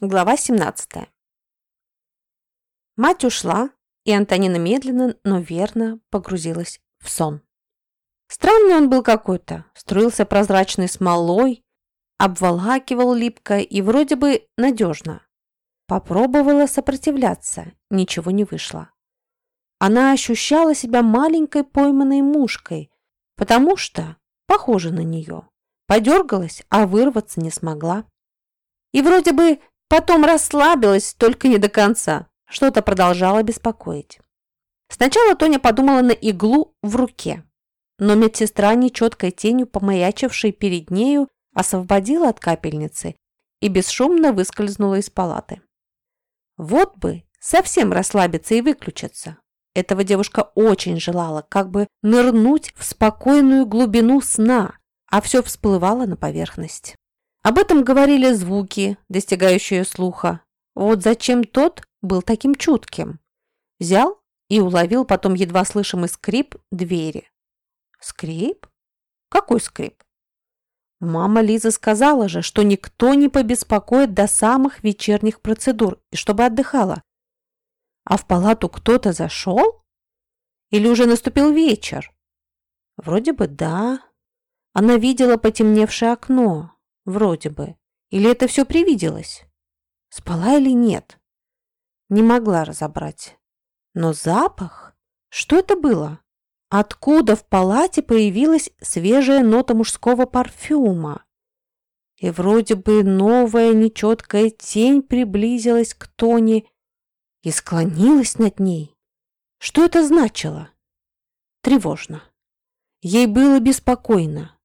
Глава 17. Мать ушла, и Антонина медленно, но верно погрузилась в сон. Странный он был какой-то, струился прозрачной смолой, обволакивал липко и вроде бы надежно. Попробовала сопротивляться, ничего не вышло. Она ощущала себя маленькой пойманной мушкой, потому что похожа на нее. Подергалась, а вырваться не смогла. И вроде бы Потом расслабилась, только не до конца. Что-то продолжало беспокоить. Сначала Тоня подумала на иглу в руке, но медсестра, нечеткой тенью помаячившей перед нею, освободила от капельницы и бесшумно выскользнула из палаты. Вот бы совсем расслабиться и выключиться. Этого девушка очень желала, как бы нырнуть в спокойную глубину сна, а все всплывало на поверхность. Об этом говорили звуки, достигающие слуха. Вот зачем тот был таким чутким. Взял и уловил потом едва слышимый скрип двери. Скрип? Какой скрип? Мама Лиза сказала же, что никто не побеспокоит до самых вечерних процедур и чтобы отдыхала. А в палату кто-то зашел? Или уже наступил вечер? Вроде бы да. Она видела потемневшее окно. Вроде бы. Или это все привиделось? Спала или нет? Не могла разобрать. Но запах? Что это было? Откуда в палате появилась свежая нота мужского парфюма? И вроде бы новая нечеткая тень приблизилась к Тони и склонилась над ней. Что это значило? Тревожно. Ей было беспокойно.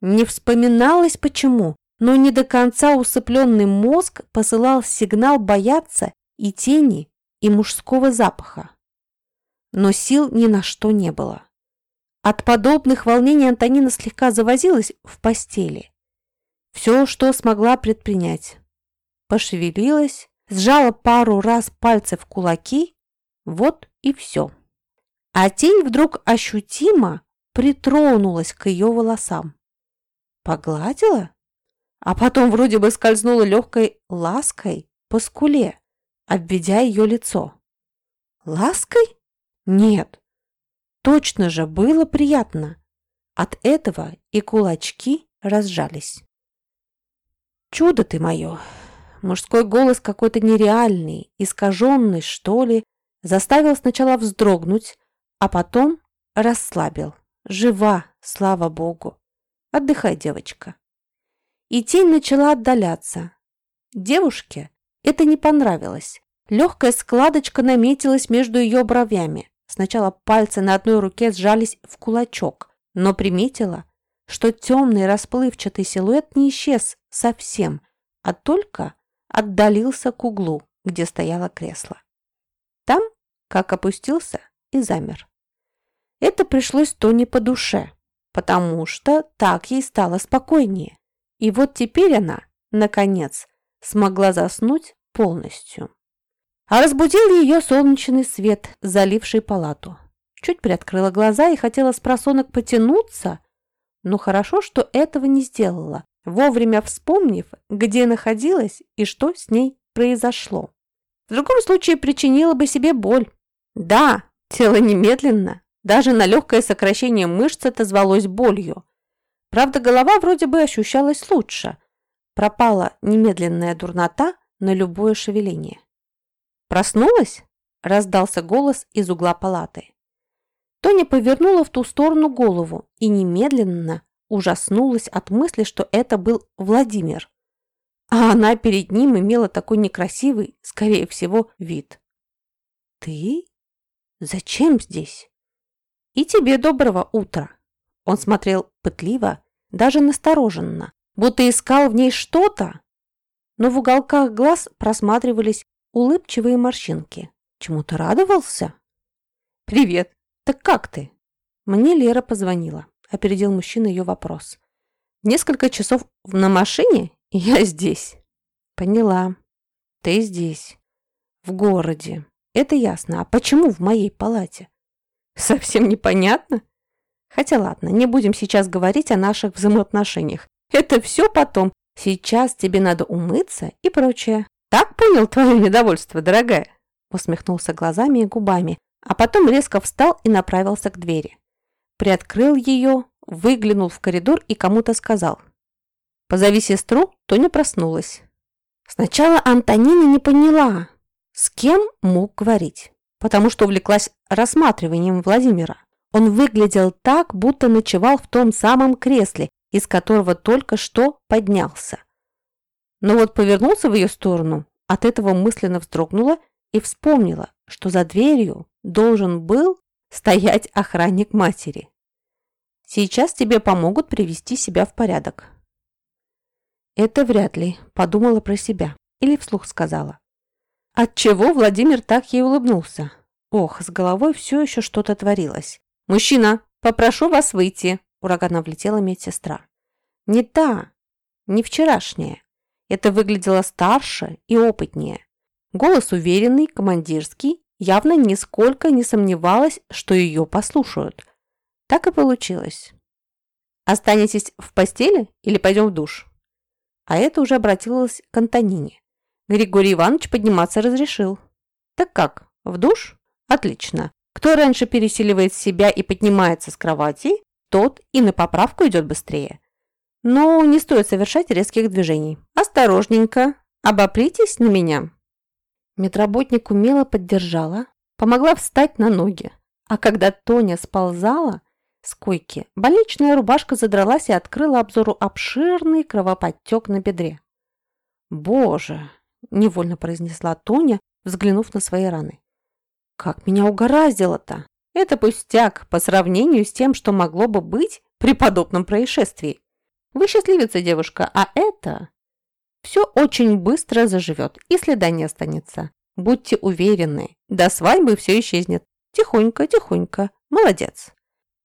Не вспоминалось почему, но не до конца усыпленный мозг посылал сигнал бояться и тени, и мужского запаха. Но сил ни на что не было. От подобных волнений Антонина слегка завозилась в постели. Все, что смогла предпринять. Пошевелилась, сжала пару раз пальцы в кулаки, вот и все. А тень вдруг ощутимо притронулась к ее волосам. Погладила? А потом вроде бы скользнула легкой лаской по скуле, обведя ее лицо. Лаской? Нет. Точно же было приятно. От этого и кулачки разжались. Чудо ты мое! Мужской голос какой-то нереальный, искаженный, что ли, заставил сначала вздрогнуть, а потом расслабил. Жива, слава богу. Отдыхай, девочка и тень начала отдаляться. Девушке это не понравилось. Легкая складочка наметилась между ее бровями. Сначала пальцы на одной руке сжались в кулачок, но приметила, что темный расплывчатый силуэт не исчез совсем, а только отдалился к углу, где стояло кресло. Там, как опустился, и замер. Это пришлось Тони по душе, потому что так ей стало спокойнее. И вот теперь она, наконец, смогла заснуть полностью. А разбудил ее солнечный свет, заливший палату. Чуть приоткрыла глаза и хотела с просонок потянуться, но хорошо, что этого не сделала, вовремя вспомнив, где находилась и что с ней произошло. В другом случае причинила бы себе боль. Да, тело немедленно, даже на легкое сокращение мышц отозвалось болью. Правда, голова вроде бы ощущалась лучше. Пропала немедленная дурнота на любое шевеление. «Проснулась?» – раздался голос из угла палаты. Тоня повернула в ту сторону голову и немедленно ужаснулась от мысли, что это был Владимир. А она перед ним имела такой некрасивый, скорее всего, вид. «Ты? Зачем здесь?» «И тебе доброго утра!» Он смотрел пытливо, даже настороженно, будто искал в ней что-то. Но в уголках глаз просматривались улыбчивые морщинки. Чему-то радовался? «Привет! Так как ты?» Мне Лера позвонила. Опередил мужчина ее вопрос. «Несколько часов на машине? Я здесь». «Поняла. Ты здесь. В городе. Это ясно. А почему в моей палате?» «Совсем непонятно?» Хотя ладно, не будем сейчас говорить о наших взаимоотношениях. Это все потом. Сейчас тебе надо умыться и прочее. так понял твое недовольство, дорогая?» Усмехнулся глазами и губами, а потом резко встал и направился к двери. Приоткрыл ее, выглянул в коридор и кому-то сказал. «Позови сестру», Тоня проснулась. Сначала Антонина не поняла, с кем мог говорить, потому что увлеклась рассматриванием Владимира. Он выглядел так, будто ночевал в том самом кресле, из которого только что поднялся. Но вот повернулся в ее сторону, от этого мысленно вздрогнула и вспомнила, что за дверью должен был стоять охранник матери. Сейчас тебе помогут привести себя в порядок. Это вряд ли, подумала про себя или вслух сказала. Отчего Владимир так ей улыбнулся? Ох, с головой все еще что-то творилось. «Мужчина, попрошу вас выйти!» Ураганом влетела медсестра. Не та, не вчерашняя. Это выглядело старше и опытнее. Голос уверенный, командирский, явно нисколько не сомневалась, что ее послушают. Так и получилось. «Останетесь в постели или пойдем в душ?» А это уже обратилась к Антонине. Григорий Иванович подниматься разрешил. «Так как, в душ? Отлично. Кто раньше переселивает себя и поднимается с кровати, тот и на поправку идет быстрее. Но не стоит совершать резких движений. Осторожненько. Обопритесь на меня. Медработник умело поддержала, помогла встать на ноги. А когда Тоня сползала с койки, больничная рубашка задралась и открыла обзору обширный кровоподтек на бедре. «Боже!» – невольно произнесла Тоня, взглянув на свои раны. «Как меня угораздило-то! Это пустяк по сравнению с тем, что могло бы быть при подобном происшествии. Вы счастливица, девушка, а это... Все очень быстро заживет и следа не останется. Будьте уверены, до свадьбы все исчезнет. Тихонько, тихонько. Молодец.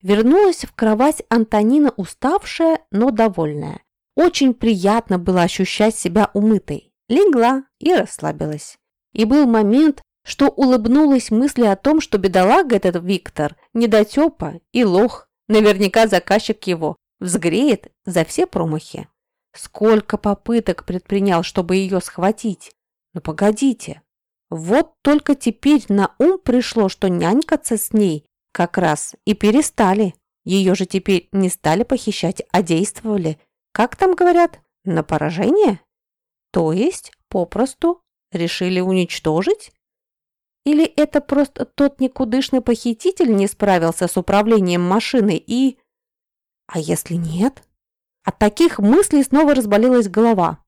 Вернулась в кровать Антонина уставшая, но довольная. Очень приятно было ощущать себя умытой. Легла и расслабилась. И был момент, что улыбнулась мысли о том, что бедолага этот Виктор, недотепа и лох, наверняка заказчик его, взгреет за все промахи. Сколько попыток предпринял, чтобы ее схватить. Но погодите, вот только теперь на ум пришло, что нянькаться с ней как раз и перестали. Ее же теперь не стали похищать, а действовали, как там говорят, на поражение? То есть, попросту, решили уничтожить? Или это просто тот никудышный похититель не справился с управлением машиной и... А если нет? От таких мыслей снова разболелась голова.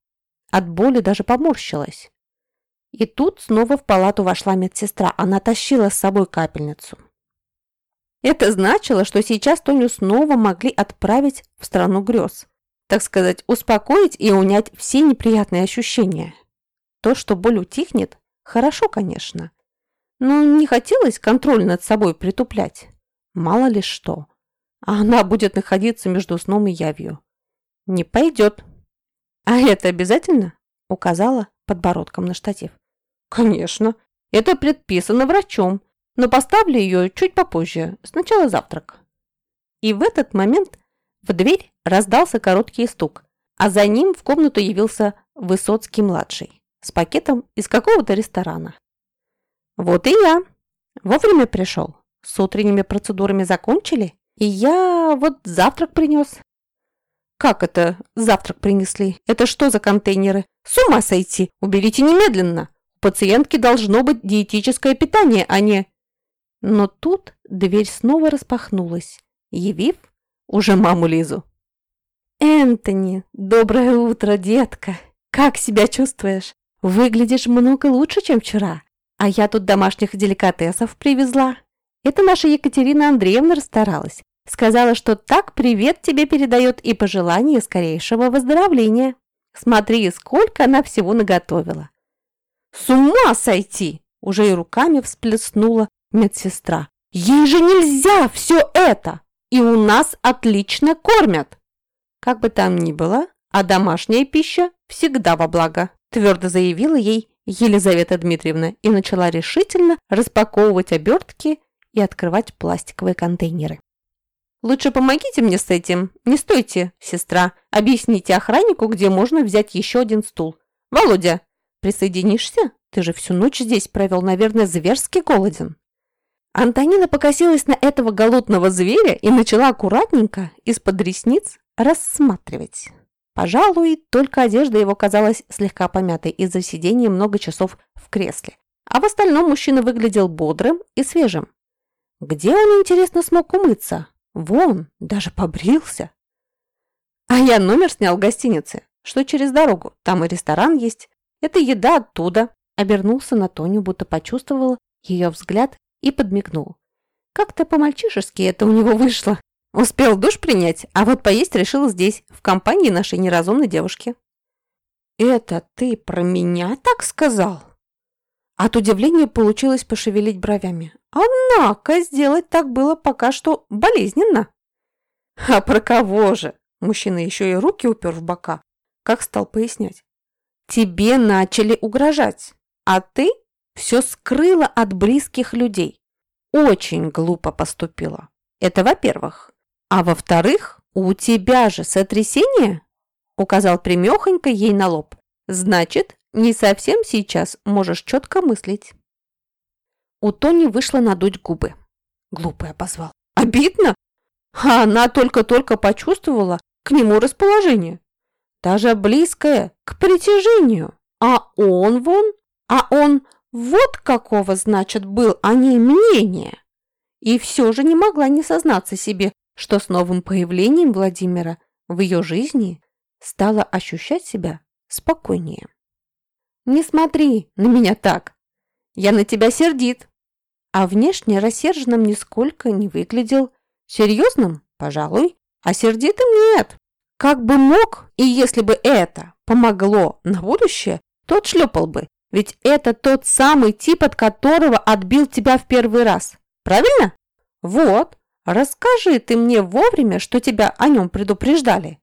От боли даже поморщилась. И тут снова в палату вошла медсестра. Она тащила с собой капельницу. Это значило, что сейчас Тоню снова могли отправить в страну грез. Так сказать, успокоить и унять все неприятные ощущения. То, что боль утихнет, хорошо, конечно. Но не хотелось контроль над собой притуплять. Мало ли что а она будет находиться между сном и явью. Не пойдет. А это обязательно? Указала подбородком на штатив. Конечно. Это предписано врачом, но поставлю ее чуть попозже, сначала завтрак. И в этот момент в дверь раздался короткий стук, а за ним в комнату явился Высоцкий-младший с пакетом из какого-то ресторана. Вот и я. Вовремя пришел. С утренними процедурами закончили? И я вот завтрак принес. Как это завтрак принесли? Это что за контейнеры? С ума сойти! Уберите немедленно! У пациентки должно быть диетическое питание, а не... Но тут дверь снова распахнулась, явив уже маму Лизу. «Энтони, доброе утро, детка! Как себя чувствуешь? Выглядишь много лучше, чем вчера. А я тут домашних деликатесов привезла. Это наша Екатерина Андреевна расстаралась. Сказала, что так привет тебе передает и пожелание скорейшего выздоровления. Смотри, сколько она всего наготовила. С ума сойти! Уже и руками всплеснула медсестра. Ей же нельзя все это! И у нас отлично кормят! Как бы там ни было, а домашняя пища всегда во благо, твердо заявила ей Елизавета Дмитриевна и начала решительно распаковывать обертки и открывать пластиковые контейнеры. «Лучше помогите мне с этим. Не стойте, сестра. Объясните охраннику, где можно взять еще один стул. Володя, Присоединишься? Ты же всю ночь здесь провел, наверное, зверски голоден». Антонина покосилась на этого голодного зверя и начала аккуратненько из-под ресниц рассматривать. Пожалуй, только одежда его казалась слегка помятой из-за сидения много часов в кресле. А в остальном мужчина выглядел бодрым и свежим. Где он, интересно, смог умыться? Вон, даже побрился. А я номер снял в гостинице, что через дорогу. Там и ресторан есть. Это еда оттуда. Обернулся на Тоню, будто почувствовал ее взгляд и подмигнул. Как-то по-мальчишески это у него вышло. Успел душ принять, а вот поесть решил здесь, в компании нашей неразумной девушки. «Это ты про меня так сказал?» От удивления получилось пошевелить бровями. Однако сделать так было пока что болезненно. «А про кого же?» Мужчина еще и руки упер в бока. Как стал пояснять. «Тебе начали угрожать, а ты все скрыла от близких людей. Очень глупо поступила. Это во-первых. А во-вторых, у тебя же сотрясение?» Указал примехонько ей на лоб. «Значит, не совсем сейчас можешь четко мыслить». У Тони вышло надуть губы. Глупая позвал. «Обидно?» А она только-только почувствовала к нему расположение. Даже близкое к притяжению. А он вон, а он вот какого, значит, был о ней мнение. И все же не могла не сознаться себе, что с новым появлением Владимира в ее жизни стала ощущать себя спокойнее. «Не смотри на меня так! Я на тебя сердит!» А внешне рассерженным нисколько не выглядел. Серьезным? Пожалуй. А сердитым нет. Как бы мог, и если бы это помогло на будущее, тот шлепал бы. Ведь это тот самый тип, от которого отбил тебя в первый раз. Правильно? Вот. Расскажи ты мне вовремя, что тебя о нем предупреждали».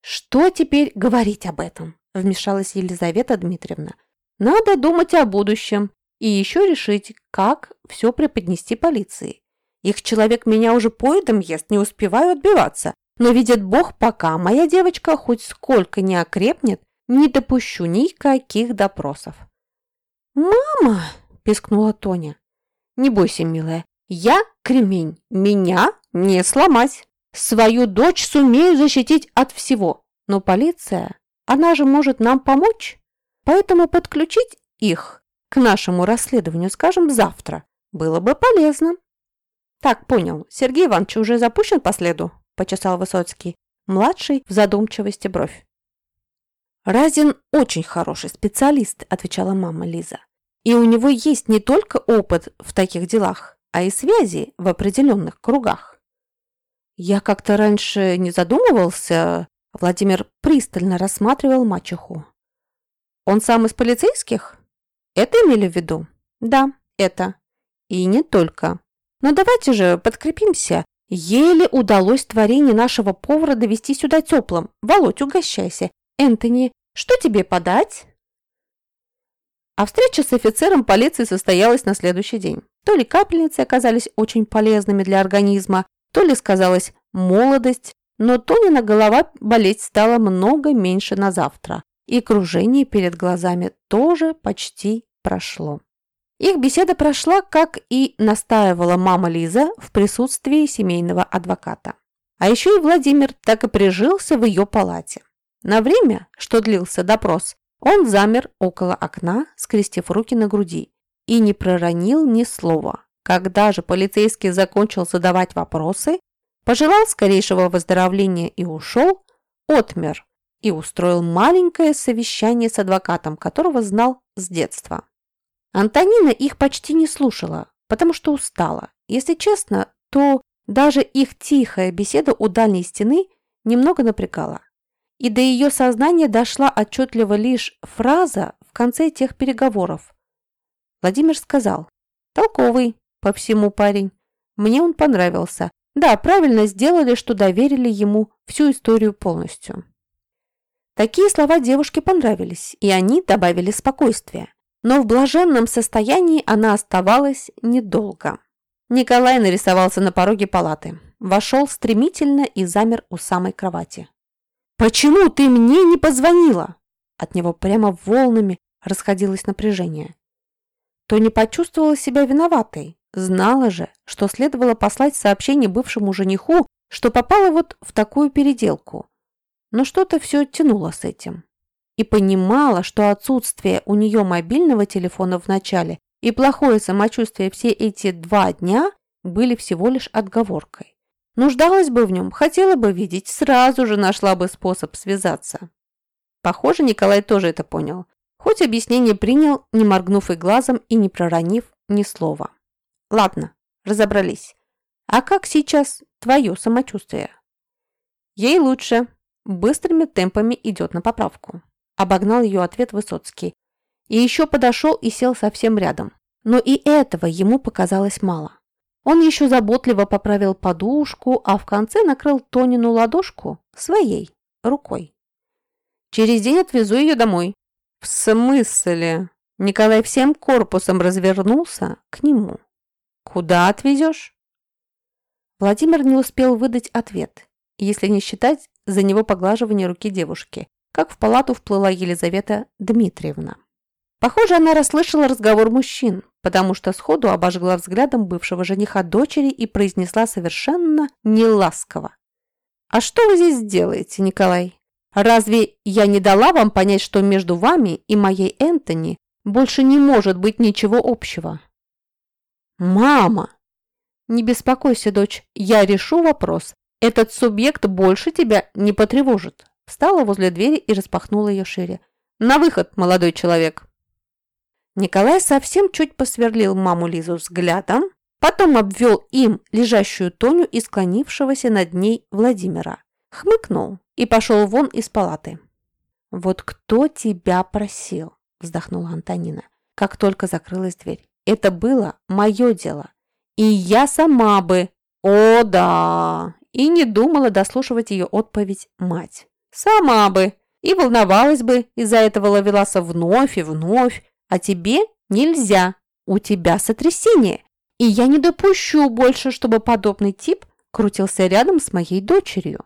«Что теперь говорить об этом?» – вмешалась Елизавета Дмитриевна. «Надо думать о будущем и еще решить, как все преподнести полиции. Их человек меня уже поедом ест, не успеваю отбиваться. Но видит Бог, пока моя девочка хоть сколько не окрепнет, не допущу никаких допросов». «Мама!» – пискнула Тоня. «Не бойся, милая, я кремень, меня не сломать. Свою дочь сумею защитить от всего. Но полиция, она же может нам помочь. Поэтому подключить их к нашему расследованию, скажем, завтра, было бы полезно. Так, понял. Сергей Иванович уже запущен по следу? Почесал Высоцкий. Младший в задумчивости бровь. «Разин очень хороший специалист», – отвечала мама Лиза. «И у него есть не только опыт в таких делах, а и связи в определенных кругах. Я как-то раньше не задумывался, Владимир пристально рассматривал мачеху. Он сам из полицейских? Это имели в виду? Да, это. И не только. Но давайте же подкрепимся. Еле удалось творение нашего повара довести сюда теплым. Володь, угощайся. Энтони, что тебе подать? А встреча с офицером полиции состоялась на следующий день. То ли капельницы оказались очень полезными для организма, то ли сказалась молодость, но Тонина голова болеть стала много меньше на завтра, и кружение перед глазами тоже почти прошло. Их беседа прошла, как и настаивала мама Лиза в присутствии семейного адвоката. А еще и Владимир так и прижился в ее палате. На время, что длился допрос, он замер около окна, скрестив руки на груди, и не проронил ни слова. Когда же полицейский закончил задавать вопросы, пожелал скорейшего выздоровления и ушел, отмер и устроил маленькое совещание с адвокатом, которого знал с детства. Антонина их почти не слушала, потому что устала. Если честно, то даже их тихая беседа у дальней стены немного напрягала и до ее сознания дошла отчетливо лишь фраза в конце тех переговоров. Владимир сказал, «Толковый по всему парень. Мне он понравился. Да, правильно сделали, что доверили ему всю историю полностью». Такие слова девушке понравились, и они добавили спокойствия. Но в блаженном состоянии она оставалась недолго. Николай нарисовался на пороге палаты. Вошел стремительно и замер у самой кровати. «Почему ты мне не позвонила?» От него прямо волнами расходилось напряжение. Тони почувствовала себя виноватой. Знала же, что следовало послать сообщение бывшему жениху, что попала вот в такую переделку. Но что-то все тянуло с этим. И понимала, что отсутствие у нее мобильного телефона в начале и плохое самочувствие все эти два дня были всего лишь отговоркой. Нуждалась бы в нем, хотела бы видеть, сразу же нашла бы способ связаться. Похоже, Николай тоже это понял. Хоть объяснение принял, не моргнув и глазом и не проронив ни слова. Ладно, разобрались. А как сейчас твое самочувствие? Ей лучше. Быстрыми темпами идет на поправку. Обогнал ее ответ Высоцкий. И еще подошел и сел совсем рядом. Но и этого ему показалось мало. Он еще заботливо поправил подушку, а в конце накрыл Тонину ладошку своей рукой. «Через день отвезу ее домой». «В смысле?» Николай всем корпусом развернулся к нему. «Куда отвезешь?» Владимир не успел выдать ответ, если не считать за него поглаживание руки девушки, как в палату вплыла Елизавета Дмитриевна. Похоже, она расслышала разговор мужчин, потому что сходу обожгла взглядом бывшего жениха дочери и произнесла совершенно неласково. «А что вы здесь делаете, Николай? Разве я не дала вам понять, что между вами и моей Энтони больше не может быть ничего общего?» «Мама!» «Не беспокойся, дочь, я решу вопрос. Этот субъект больше тебя не потревожит». Встала возле двери и распахнула ее шире. «На выход, молодой человек!» Николай совсем чуть посверлил маму Лизу взглядом, потом обвел им лежащую Тоню и склонившегося над ней Владимира, хмыкнул и пошел вон из палаты. «Вот кто тебя просил?» – вздохнула Антонина, как только закрылась дверь. «Это было мое дело. И я сама бы...» «О, да!» И не думала дослушивать ее отповедь мать. «Сама бы!» И волновалась бы из-за этого ловеласа вновь и вновь, а тебе нельзя. У тебя сотрясение. И я не допущу больше, чтобы подобный тип крутился рядом с моей дочерью.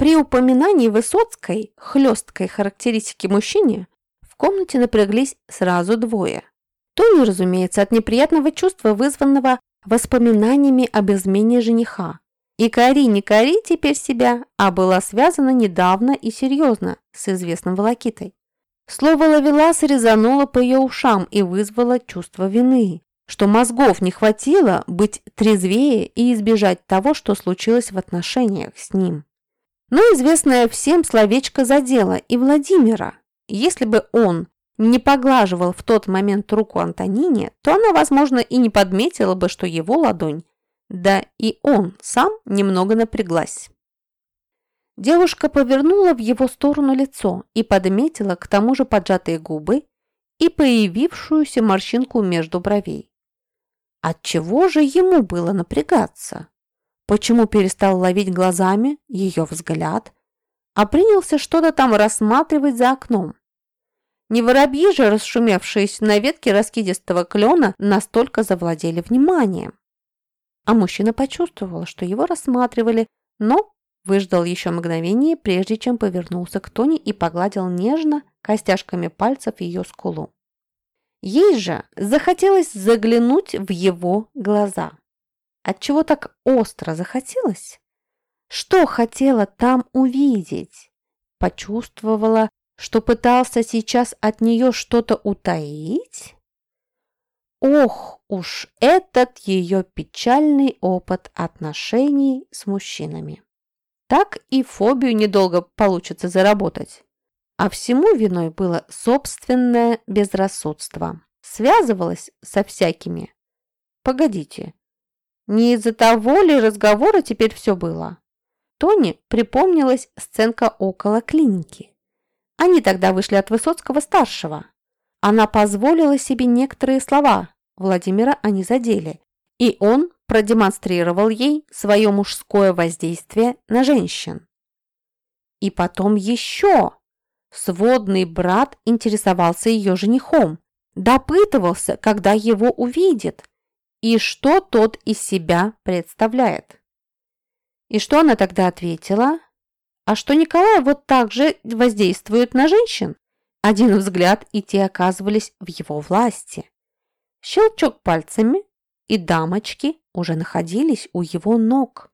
При упоминании Высоцкой хлесткой характеристики мужчине в комнате напряглись сразу двое. Тони, разумеется, от неприятного чувства, вызванного воспоминаниями об измене жениха. И кори не кори теперь себя, а была связана недавно и серьезно с известным Волокитой. Слово «ловелас» резануло по ее ушам и вызвало чувство вины, что мозгов не хватило быть трезвее и избежать того, что случилось в отношениях с ним. Но известное всем словечко задело и Владимира. Если бы он не поглаживал в тот момент руку Антонине, то она, возможно, и не подметила бы, что его ладонь, да и он сам немного напряглась. Девушка повернула в его сторону лицо и подметила к тому же поджатые губы и появившуюся морщинку между бровей. Отчего же ему было напрягаться? Почему перестал ловить глазами ее взгляд, а принялся что-то там рассматривать за окном? Не воробьи же, расшумевшиеся на ветке раскидистого клена, настолько завладели вниманием. А мужчина почувствовал, что его рассматривали, но Выждал еще мгновение, прежде чем повернулся к Тони и погладил нежно костяшками пальцев ее скулу. Ей же захотелось заглянуть в его глаза. Отчего так остро захотелось? Что хотела там увидеть? Почувствовала, что пытался сейчас от нее что-то утаить? Ох уж этот ее печальный опыт отношений с мужчинами так и фобию недолго получится заработать. А всему виной было собственное безрассудство. Связывалась со всякими. Погодите, не из-за того ли разговора теперь все было? Тони припомнилась сценка около клиники. Они тогда вышли от Высоцкого-старшего. Она позволила себе некоторые слова, Владимира они задели, и он продемонстрировал ей свое мужское воздействие на женщин. И потом еще. Сводный брат интересовался ее женихом, допытывался, когда его увидит, и что тот из себя представляет. И что она тогда ответила? А что Николай вот так же воздействует на женщин? Один взгляд, и те оказывались в его власти. Щелчок пальцами, и дамочки уже находились у его ног.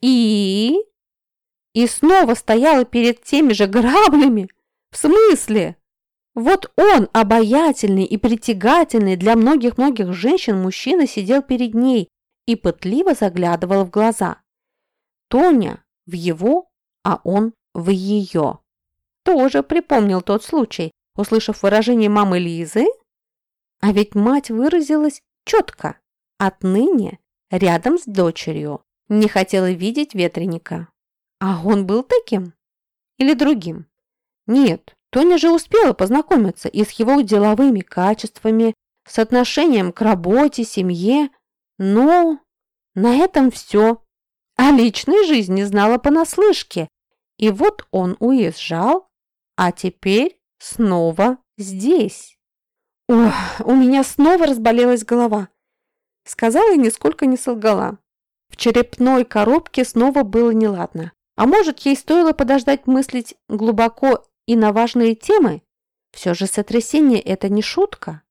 И... И снова стояла перед теми же граблями. В смысле? Вот он, обаятельный и притягательный для многих-многих женщин мужчина, сидел перед ней и пытливо заглядывал в глаза. Тоня в его, а он в ее. Тоже припомнил тот случай, услышав выражение мамы Лизы. А ведь мать выразилась четко. Отныне рядом с дочерью не хотела видеть ветреника. А он был таким? Или другим? Нет, Тоня же успела познакомиться и с его деловыми качествами, с отношением к работе, семье. Но на этом все. А личной жизни знала понаслышке. И вот он уезжал, а теперь снова здесь. Ох, у меня снова разболелась голова. Сказала и нисколько не солгала. В черепной коробке снова было неладно. А может, ей стоило подождать мыслить глубоко и на важные темы? Все же сотрясение – это не шутка.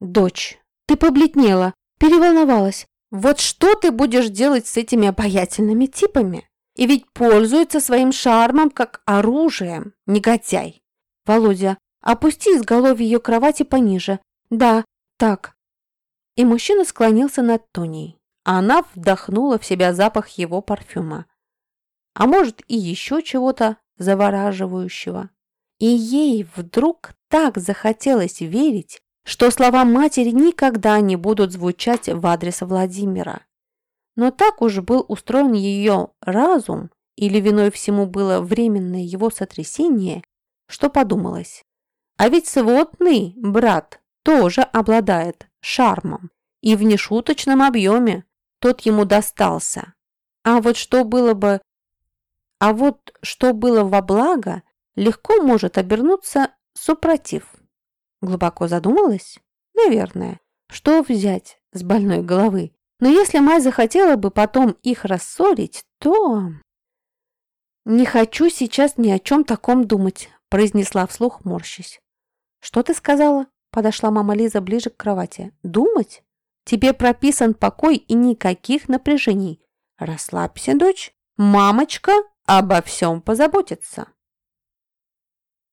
Дочь, ты побледнела, переволновалась. Вот что ты будешь делать с этими обаятельными типами? И ведь пользуется своим шармом как оружием, негодяй. Володя, опусти изголовье ее кровати пониже. Да, так. И мужчина склонился над Тоней. А она вдохнула в себя запах его парфюма. А может и еще чего-то завораживающего. И ей вдруг так захотелось верить, что слова матери никогда не будут звучать в адрес Владимира. Но так уж был устроен ее разум, или виной всему было временное его сотрясение, что подумалось. А ведь сводный брат тоже обладает шармом, и в нешуточном объеме тот ему достался. А вот что было бы а вот что было во благо, легко может обернуться супротив. Глубоко задумалась? Наверное. Что взять с больной головы? Но если мать захотела бы потом их рассорить, то... «Не хочу сейчас ни о чем таком думать», – произнесла вслух, морщись. «Что ты сказала?» – подошла мама Лиза ближе к кровати. «Думать? Тебе прописан покой и никаких напряжений. Расслабься, дочь. Мамочка обо всем позаботится.